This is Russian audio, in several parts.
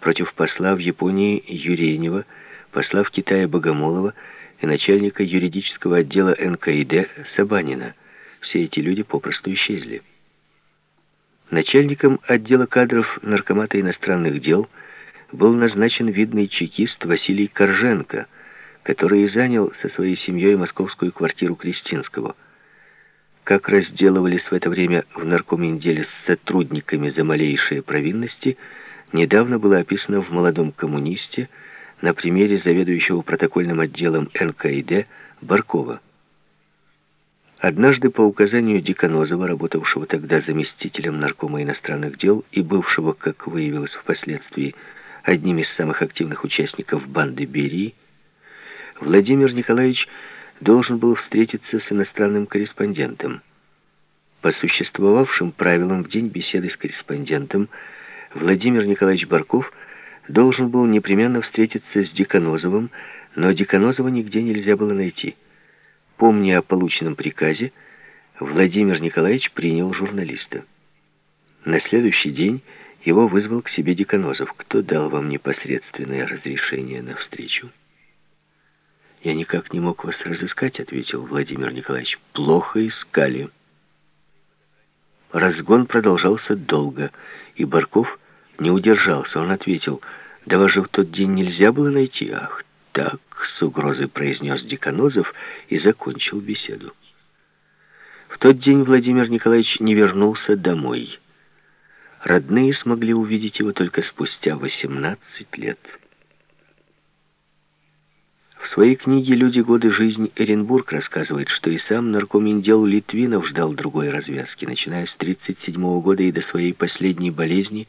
против посла в Японии Юренева, посла в Китае Богомолова и начальника юридического отдела НКИД Сабанина. Все эти люди попросту исчезли. Начальником отдела кадров Наркомата иностранных дел был назначен видный чекист Василий Корженко, который и занял со своей семьей московскую квартиру Кристинского. Как разделывались в это время в наркоминделе с сотрудниками за малейшие провинности, недавно было описано в «Молодом коммунисте» на примере заведующего протокольным отделом НКИД Баркова. Однажды по указанию Диконозова, работавшего тогда заместителем наркома иностранных дел и бывшего, как выявилось впоследствии, одним из самых активных участников банды Берии, Владимир Николаевич должен был встретиться с иностранным корреспондентом. По существовавшим правилам в день беседы с корреспондентом Владимир Николаевич Барков должен был непременно встретиться с Диконозовым, но Диконозова нигде нельзя было найти – Помня о полученном приказе, Владимир Николаевич принял журналиста. На следующий день его вызвал к себе Деканозов. «Кто дал вам непосредственное разрешение на встречу?» «Я никак не мог вас разыскать», — ответил Владимир Николаевич. «Плохо искали». Разгон продолжался долго, и Барков не удержался. Он ответил, «Да вас же в тот день нельзя было найти». «Ах так», — с угрозой произнес Деканозов и закончил беседу. В тот день Владимир Николаевич не вернулся домой. Родные смогли увидеть его только спустя 18 лет. В своей книге «Люди. Годы. Жизнь» Эренбург рассказывает, что и сам наркоминдел Литвинов ждал другой развязки. Начиная с 1937 года и до своей последней болезни,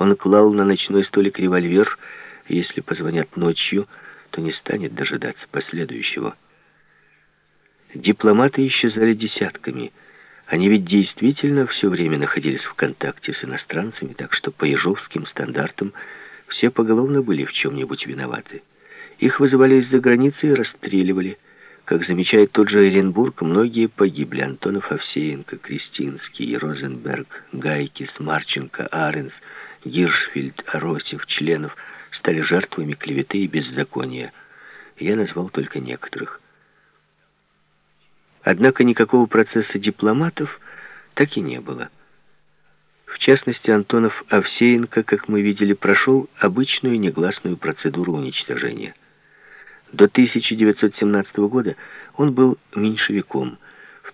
он клал на ночной столик револьвер, если позвонят ночью, то не станет дожидаться последующего. Дипломаты исчезали десятками. Они ведь действительно все время находились в контакте с иностранцами, так что по ежовским стандартам все поголовно были в чем-нибудь виноваты. Их вызывали из-за границы и расстреливали. Как замечает тот же Оренбург, многие погибли. Антонов, Овсеенко, Кристинский, Розенберг, Гайкис, Марченко, Аренс, Гиршфельд, Аросев, Членов – стали жертвами клеветы и беззакония. Я назвал только некоторых. Однако никакого процесса дипломатов так и не было. В частности, Антонов Овсеенко, как мы видели, прошел обычную негласную процедуру уничтожения. До 1917 года он был меньшевиком. В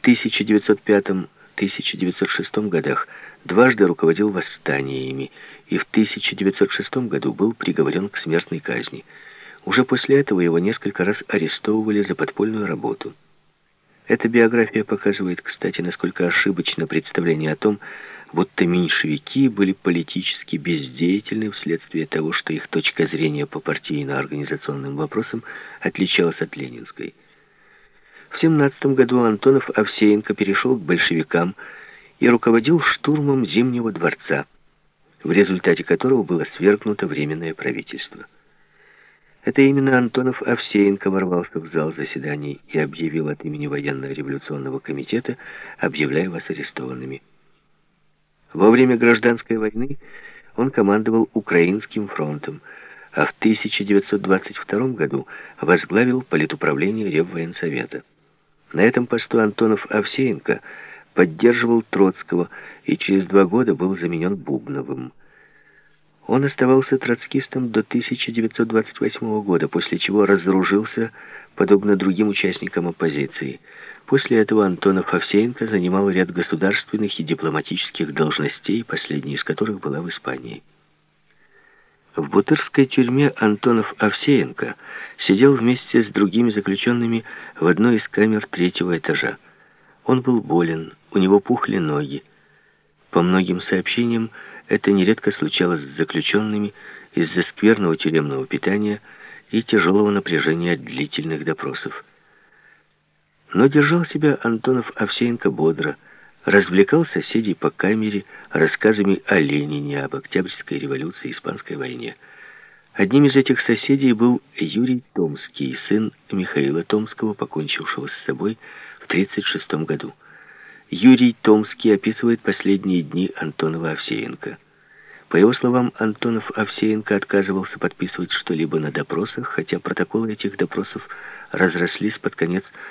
1905-1906 годах дважды руководил восстаниями и в 1906 году был приговорен к смертной казни. Уже после этого его несколько раз арестовывали за подпольную работу. Эта биография показывает, кстати, насколько ошибочно представление о том, будто меньшевики были политически бездеятельны вследствие того, что их точка зрения по партийно-организационным вопросам отличалась от ленинской. В 17 году Антонов Овсеенко перешел к большевикам и руководил штурмом Зимнего дворца в результате которого было свергнуто Временное правительство. Это именно Антонов Овсеенко ворвался в зал заседаний и объявил от имени военно-революционного комитета, объявляя вас арестованными. Во время гражданской войны он командовал Украинским фронтом, а в 1922 году возглавил политуправление Реввоенсовета. На этом посту Антонов Овсеенко поддерживал Троцкого и через два года был заменен Бубновым. Он оставался троцкистом до 1928 года, после чего разоружился, подобно другим участникам оппозиции. После этого Антонов Овсеенко занимал ряд государственных и дипломатических должностей, последняя из которых была в Испании. В Бутырской тюрьме Антонов Овсеенко сидел вместе с другими заключенными в одной из камер третьего этажа. Он был болен, у него пухли ноги. По многим сообщениям, это нередко случалось с заключенными из-за скверного тюремного питания и тяжелого напряжения длительных допросов. Но держал себя Антонов Овсеенко бодро, развлекал соседей по камере рассказами о Ленине, об Октябрьской революции и Испанской войне. Одним из этих соседей был Юрий Томский, сын Михаила Томского, покончившего с собой в 1936 году. Юрий Томский описывает последние дни Антонова Овсеенко. По его словам, Антонов Овсеенко отказывался подписывать что-либо на допросах, хотя протоколы этих допросов разрослись под конец